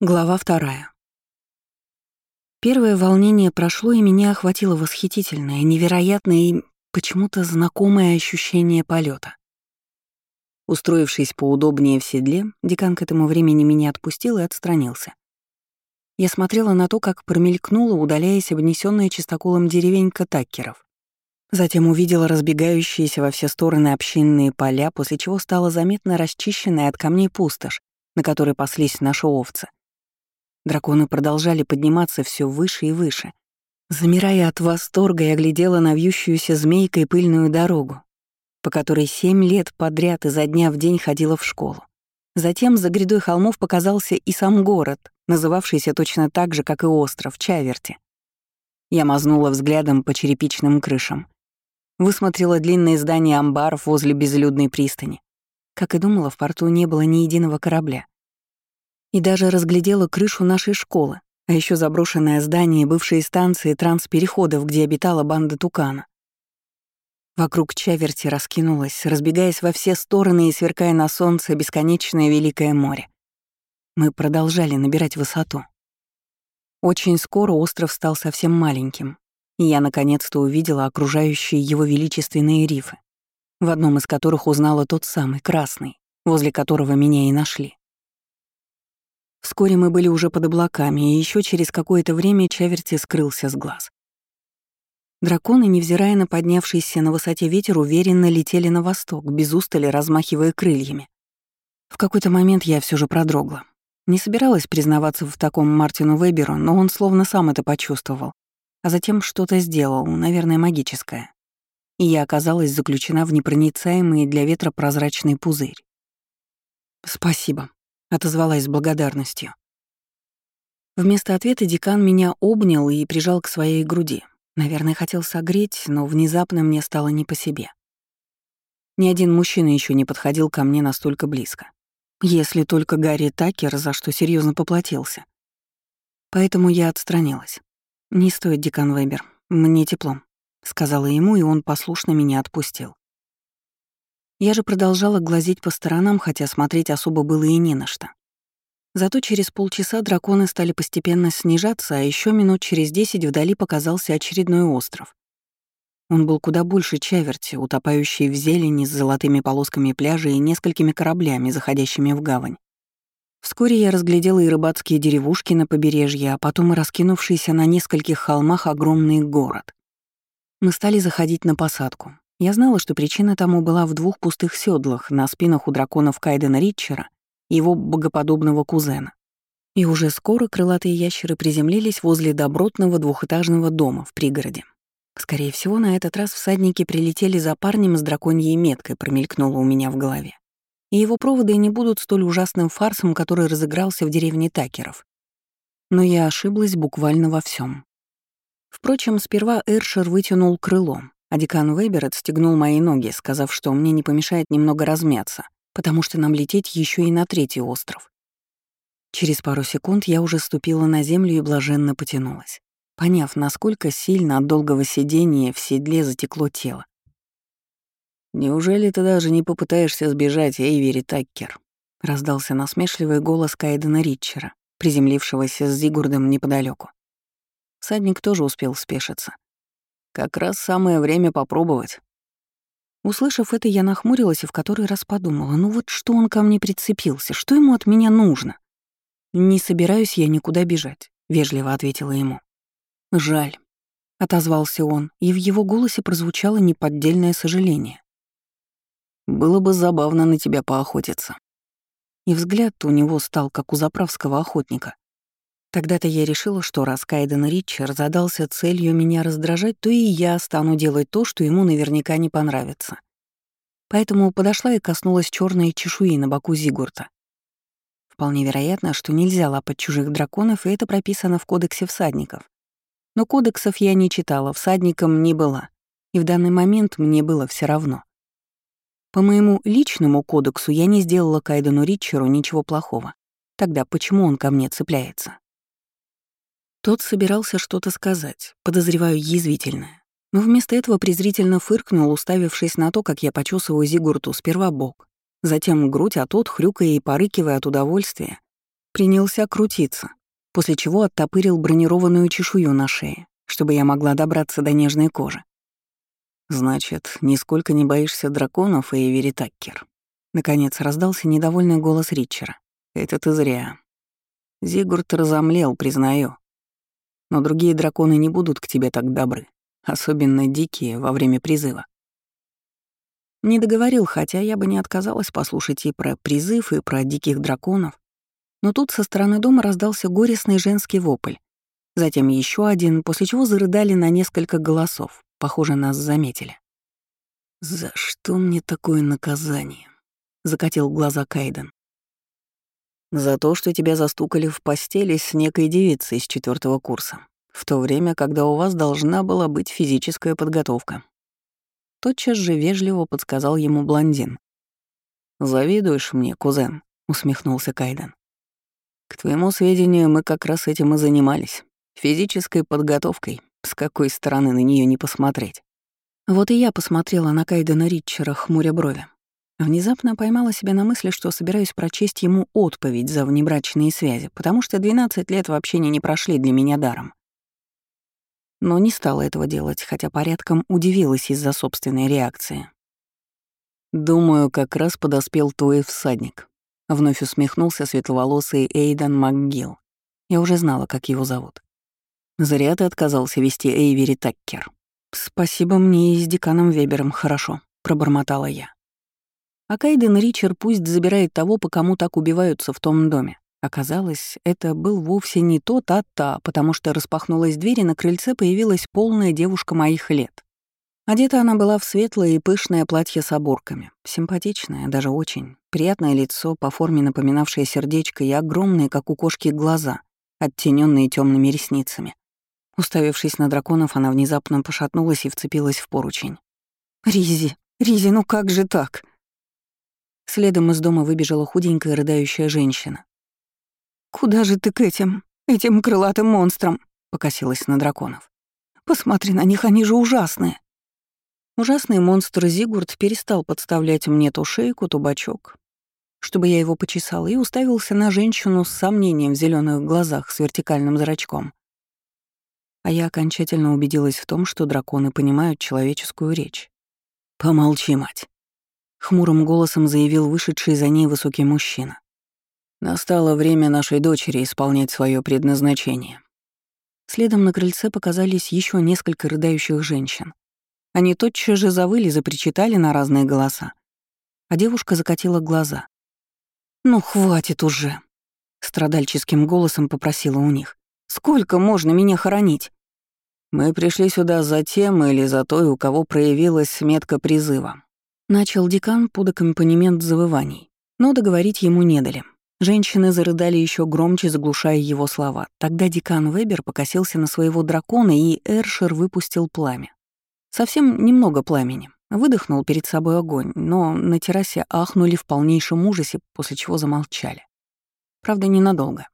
Глава вторая. Первое волнение прошло, и меня охватило восхитительное, невероятное и почему-то знакомое ощущение полета. Устроившись поудобнее в седле, декан к этому времени меня отпустил и отстранился. Я смотрела на то, как промелькнула, удаляясь обнесенная чистоколом деревенька Таккеров. Затем увидела разбегающиеся во все стороны общинные поля, после чего стала заметно расчищенная от камней пустошь, на которой паслись наши овцы. Драконы продолжали подниматься все выше и выше. Замирая от восторга, я глядела на вьющуюся змейкой пыльную дорогу, по которой семь лет подряд изо дня в день ходила в школу. Затем за грядой холмов показался и сам город, называвшийся точно так же, как и остров, Чаверти. Я мазнула взглядом по черепичным крышам. Высмотрела длинные здания амбаров возле безлюдной пристани. Как и думала, в порту не было ни единого корабля и даже разглядела крышу нашей школы, а еще заброшенное здание бывшей станции транспереходов, где обитала банда Тукана. Вокруг чаверти раскинулось, разбегаясь во все стороны и сверкая на солнце бесконечное великое море. Мы продолжали набирать высоту. Очень скоро остров стал совсем маленьким, и я наконец-то увидела окружающие его величественные рифы, в одном из которых узнала тот самый, красный, возле которого меня и нашли. Вскоре мы были уже под облаками, и еще через какое-то время Чаверти скрылся с глаз. Драконы, невзирая на поднявшийся на высоте ветер, уверенно летели на восток, без устали размахивая крыльями. В какой-то момент я все же продрогла. Не собиралась признаваться в таком Мартину Веберу, но он словно сам это почувствовал, а затем что-то сделал, наверное, магическое. И я оказалась заключена в непроницаемый для ветра прозрачный пузырь. «Спасибо», отозвалась с благодарностью. Вместо ответа декан меня обнял и прижал к своей груди. Наверное, хотел согреть, но внезапно мне стало не по себе. Ни один мужчина еще не подходил ко мне настолько близко. Если только Гарри Такер, за что серьезно поплатился. Поэтому я отстранилась. «Не стоит, декан Вебер, мне тепло», — сказала ему, и он послушно меня отпустил. Я же продолжала глазеть по сторонам, хотя смотреть особо было и не на что. Зато через полчаса драконы стали постепенно снижаться, а еще минут через десять вдали показался очередной остров. Он был куда больше чаверти, утопающий в зелени с золотыми полосками пляжа и несколькими кораблями, заходящими в гавань. Вскоре я разглядела и рыбацкие деревушки на побережье, а потом и раскинувшийся на нескольких холмах огромный город. Мы стали заходить на посадку. Я знала, что причина тому была в двух пустых седлах на спинах у драконов Кайдена Ритчера его богоподобного кузена. И уже скоро крылатые ящеры приземлились возле добротного двухэтажного дома в пригороде. Скорее всего, на этот раз всадники прилетели за парнем с драконьей меткой, промелькнуло у меня в голове. И его проводы не будут столь ужасным фарсом, который разыгрался в деревне Такеров. Но я ошиблась буквально во всем. Впрочем, сперва Эршер вытянул крыло, а декан Вебер отстегнул мои ноги, сказав, что мне не помешает немного размяться, потому что нам лететь еще и на третий остров. Через пару секунд я уже ступила на землю и блаженно потянулась, поняв, насколько сильно от долгого сидения в седле затекло тело. «Неужели ты даже не попытаешься сбежать, Эйвери Таккер?» — раздался насмешливый голос Кайдена Ритчера, приземлившегося с Зигурдом неподалеку. Садник тоже успел спешиться. Как раз самое время попробовать. Услышав это, я нахмурилась и в который раз подумала, ну вот что он ко мне прицепился, что ему от меня нужно? «Не собираюсь я никуда бежать», — вежливо ответила ему. «Жаль», — отозвался он, и в его голосе прозвучало неподдельное сожаление. «Было бы забавно на тебя поохотиться». И взгляд у него стал, как у заправского охотника. Тогда-то я решила, что раз Кайден Ричард задался целью меня раздражать, то и я стану делать то, что ему наверняка не понравится. Поэтому подошла и коснулась черной чешуи на боку Зигурта. Вполне вероятно, что нельзя лапать чужих драконов, и это прописано в Кодексе всадников. Но кодексов я не читала, всадником не была, и в данный момент мне было все равно. По моему личному кодексу я не сделала Кайдену Ричеру ничего плохого. Тогда почему он ко мне цепляется? Тот собирался что-то сказать, подозреваю язвительное. Но вместо этого презрительно фыркнул, уставившись на то, как я почесываю Зигурту сперва бок, затем грудь, а тот, хрюкая и порыкивая от удовольствия, принялся крутиться, после чего оттопырил бронированную чешую на шее, чтобы я могла добраться до нежной кожи. «Значит, нисколько не боишься драконов, Эйвери Таккер?» Наконец раздался недовольный голос Ричера. «Это ты зря. Зигурд разомлел, признаю. Но другие драконы не будут к тебе так добры, особенно дикие во время призыва. Не договорил, хотя я бы не отказалась послушать и про призыв, и про диких драконов. Но тут со стороны дома раздался горестный женский вопль. Затем еще один, после чего зарыдали на несколько голосов. Похоже, нас заметили. «За что мне такое наказание?» — закатил глаза Кайден. «За то, что тебя застукали в постели с некой девицей из четвертого курса, в то время, когда у вас должна была быть физическая подготовка», Тотчас же вежливо подсказал ему блондин. «Завидуешь мне, кузен?» — усмехнулся Кайден. «К твоему сведению, мы как раз этим и занимались. Физической подготовкой, с какой стороны на нее не посмотреть». Вот и я посмотрела на Кайдена Ритчера, хмуря брови. Внезапно поймала себя на мысли, что собираюсь прочесть ему отповедь за внебрачные связи, потому что 12 лет в общении не прошли для меня даром но не стала этого делать, хотя порядком удивилась из-за собственной реакции. «Думаю, как раз подоспел твой всадник», — вновь усмехнулся светловолосый Эйдан МакГилл. Я уже знала, как его зовут. «Зря ты отказался вести Эйвери Таккер». «Спасибо мне и с деканом Вебером, хорошо», — пробормотала я. А Кайден Ричард пусть забирает того, по кому так убиваются в том доме. Оказалось, это был вовсе не тот, а та, потому что распахнулась дверь, и на крыльце появилась полная девушка моих лет. Одета она была в светлое и пышное платье с оборками. Симпатичное, даже очень. Приятное лицо, по форме напоминавшее сердечко, и огромные, как у кошки, глаза, оттененные темными ресницами. Уставившись на драконов, она внезапно пошатнулась и вцепилась в поручень. «Ризи! Ризи, ну как же так?» Следом из дома выбежала худенькая рыдающая женщина. «Куда же ты к этим, этим крылатым монстрам?» — покосилась на драконов. «Посмотри на них, они же ужасные!» Ужасный монстр Зигурд перестал подставлять мне то шейку, то бочок, чтобы я его почесала, и уставился на женщину с сомнением в зеленых глазах с вертикальным зрачком. А я окончательно убедилась в том, что драконы понимают человеческую речь. «Помолчи, мать!» — хмурым голосом заявил вышедший за ней высокий мужчина. Настало время нашей дочери исполнять свое предназначение. Следом на крыльце показались еще несколько рыдающих женщин. Они тотчас же завыли, запричитали на разные голоса. А девушка закатила глаза. «Ну, хватит уже!» — страдальческим голосом попросила у них. «Сколько можно меня хоронить?» «Мы пришли сюда за тем или за той, у кого проявилась метка призыва», — начал декан под аккомпанемент завываний, но договорить ему не дали. Женщины зарыдали еще громче, заглушая его слова. Тогда декан Вебер покосился на своего дракона, и Эршер выпустил пламя. Совсем немного пламени. Выдохнул перед собой огонь, но на террасе ахнули в полнейшем ужасе, после чего замолчали. Правда, ненадолго.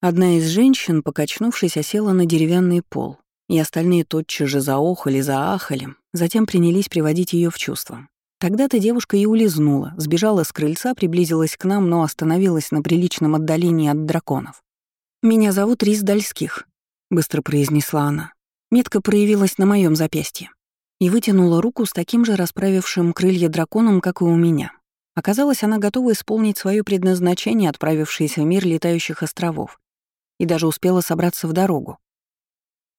Одна из женщин, покачнувшись, осела на деревянный пол, и остальные тотчас же заохали, заахали, затем принялись приводить ее в чувство. Тогда-то девушка и улизнула, сбежала с крыльца, приблизилась к нам, но остановилась на приличном отдалении от драконов. «Меня зовут Рис Дальских», — быстро произнесла она. Метка проявилась на моем запястье и вытянула руку с таким же расправившим крылья драконом, как и у меня. Оказалось, она готова исполнить свое предназначение, отправившись в мир летающих островов, и даже успела собраться в дорогу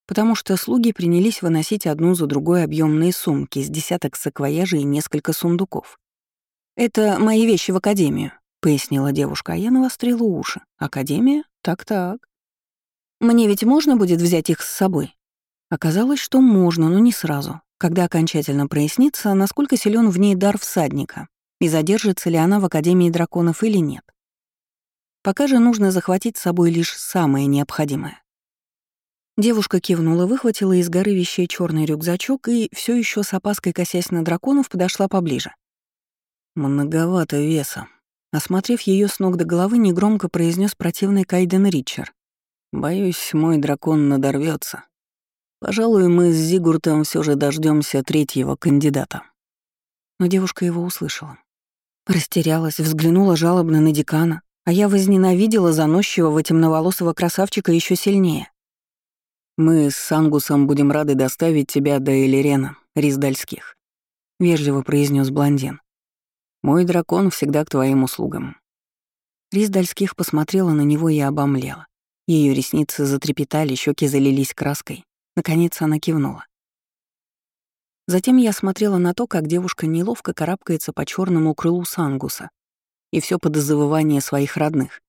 потому что слуги принялись выносить одну за другой объемные сумки с десяток саквояжей и несколько сундуков. «Это мои вещи в академию», — пояснила девушка, а я навострила уши. «Академия? Так-так. Мне ведь можно будет взять их с собой?» Оказалось, что можно, но не сразу, когда окончательно прояснится, насколько силен в ней дар всадника и задержится ли она в Академии драконов или нет. Пока же нужно захватить с собой лишь самое необходимое. Девушка кивнула, выхватила из горы вещей черный рюкзачок и, все еще с опаской косясь на драконов, подошла поближе. Многовато веса. Осмотрев ее с ног до головы, негромко произнес противный Кайден Ричард. Боюсь, мой дракон надорвется. Пожалуй, мы с Зигуртом все же дождемся третьего кандидата. Но девушка его услышала. Растерялась, взглянула жалобно на декана, А я возненавидела заносчивого темноволосого красавчика еще сильнее. «Мы с Сангусом будем рады доставить тебя до Элирена, Риздальских», — вежливо произнес блондин. «Мой дракон всегда к твоим услугам». Риздальских посмотрела на него и обомлела. Ее ресницы затрепетали, щеки залились краской. Наконец она кивнула. Затем я смотрела на то, как девушка неловко карабкается по черному крылу Сангуса, и все под завывание своих родных.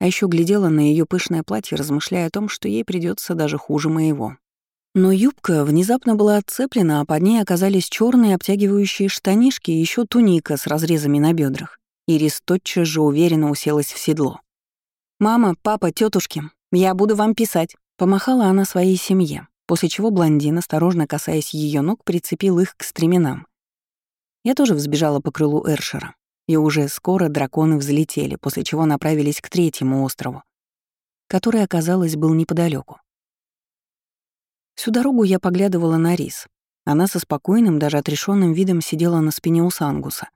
А еще глядела на ее пышное платье, размышляя о том, что ей придется даже хуже моего. Но юбка внезапно была отцеплена, а под ней оказались черные обтягивающие штанишки и еще туника с разрезами на бедрах. Ирис тотчас же уверенно уселась в седло. «Мама, папа, тетушки, я буду вам писать», — помахала она своей семье, после чего блондин, осторожно касаясь ее ног, прицепил их к стременам. Я тоже взбежала по крылу Эршера. И уже скоро драконы взлетели, после чего направились к третьему острову, который, оказалось, был неподалеку. Всю дорогу я поглядывала на Рис. Она со спокойным, даже отрешенным видом сидела на спине у Сангуса.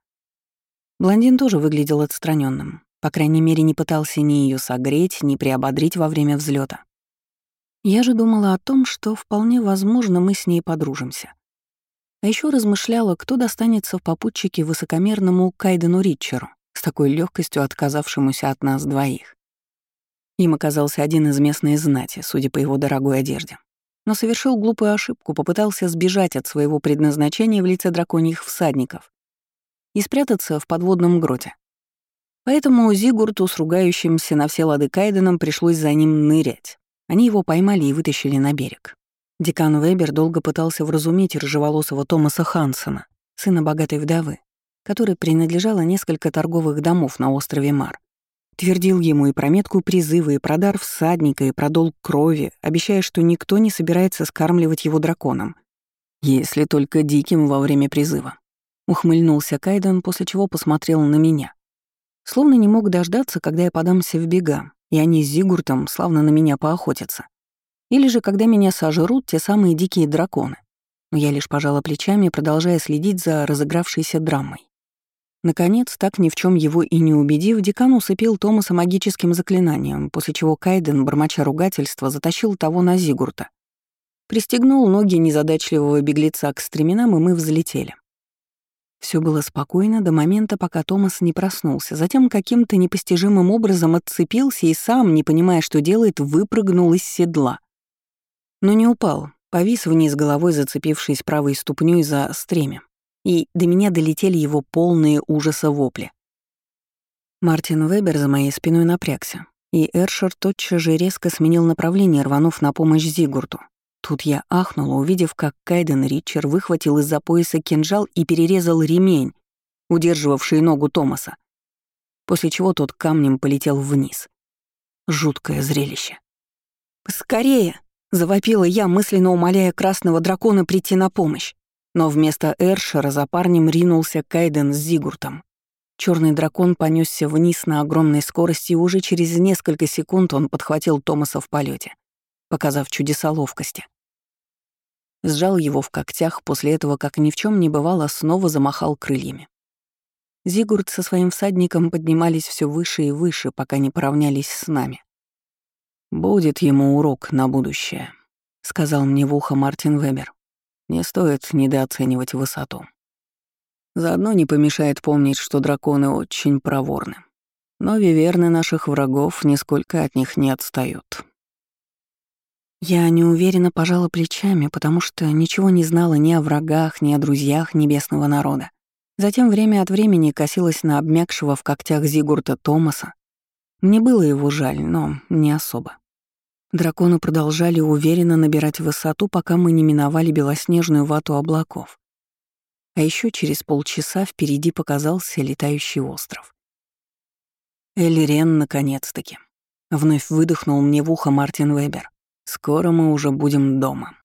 Блондин тоже выглядел отстраненным, по крайней мере, не пытался ни ее согреть, ни приободрить во время взлета. Я же думала о том, что вполне возможно мы с ней подружимся. А еще размышляла, кто достанется в попутчике высокомерному Кайдену Ритчеру, с такой легкостью отказавшемуся от нас двоих. Им оказался один из местной знати, судя по его дорогой одежде. Но совершил глупую ошибку, попытался сбежать от своего предназначения в лице драконьих всадников и спрятаться в подводном гроте. Поэтому Зигурту с ругающимся на все лады Кайденом пришлось за ним нырять. Они его поймали и вытащили на берег. Декан Вебер долго пытался вразумить рыжеволосого Томаса Хансона, сына богатой вдовы, которой принадлежало несколько торговых домов на острове Мар. Твердил ему и про метку призыва, и про дар всадника, и про долг крови, обещая, что никто не собирается скармливать его драконом. Если только диким во время призыва. Ухмыльнулся Кайден, после чего посмотрел на меня. Словно не мог дождаться, когда я подамся в бега, и они с Зигуртом славно на меня поохотятся. Или же когда меня сожрут те самые дикие драконы. Я лишь пожала плечами, продолжая следить за разыгравшейся драмой. Наконец, так ни в чем его и не убедив, декан усыпил Томаса магическим заклинанием, после чего Кайден, бормоча ругательства, затащил того на Зигурта. Пристегнул ноги незадачливого беглеца к стременам, и мы взлетели. Все было спокойно до момента, пока Томас не проснулся, затем каким-то непостижимым образом отцепился и сам, не понимая, что делает, выпрыгнул из седла но не упал, повис вниз головой, зацепившись правой ступней за стремя, и до меня долетели его полные ужаса вопли. Мартин Вебер за моей спиной напрягся, и Эршер тотчас же резко сменил направление, рванув на помощь Зигурту. Тут я ахнула, увидев, как Кайден Ричер выхватил из-за пояса кинжал и перерезал ремень, удерживавший ногу Томаса, после чего тот камнем полетел вниз. Жуткое зрелище. «Скорее!» Завопила я, мысленно умоляя красного дракона прийти на помощь. Но вместо Эршера за парнем ринулся Кайден с Зигуртом. Черный дракон понесся вниз на огромной скорости, и уже через несколько секунд он подхватил Томаса в полете, показав чудеса ловкости. Сжал его в когтях, после этого, как ни в чем не бывало, снова замахал крыльями. Зигурд со своим всадником поднимались все выше и выше, пока не поравнялись с нами. «Будет ему урок на будущее», — сказал мне в ухо Мартин Вебер. «Не стоит недооценивать высоту. Заодно не помешает помнить, что драконы очень проворны. Но виверны наших врагов нисколько от них не отстают». Я неуверенно пожала плечами, потому что ничего не знала ни о врагах, ни о друзьях небесного народа. Затем время от времени косилась на обмякшего в когтях Зигурта Томаса. Мне было его жаль, но не особо. Драконы продолжали уверенно набирать высоту, пока мы не миновали белоснежную вату облаков. А еще через полчаса впереди показался летающий остров. Эльрен, наконец-таки. Вновь выдохнул мне в ухо Мартин Вебер. Скоро мы уже будем дома.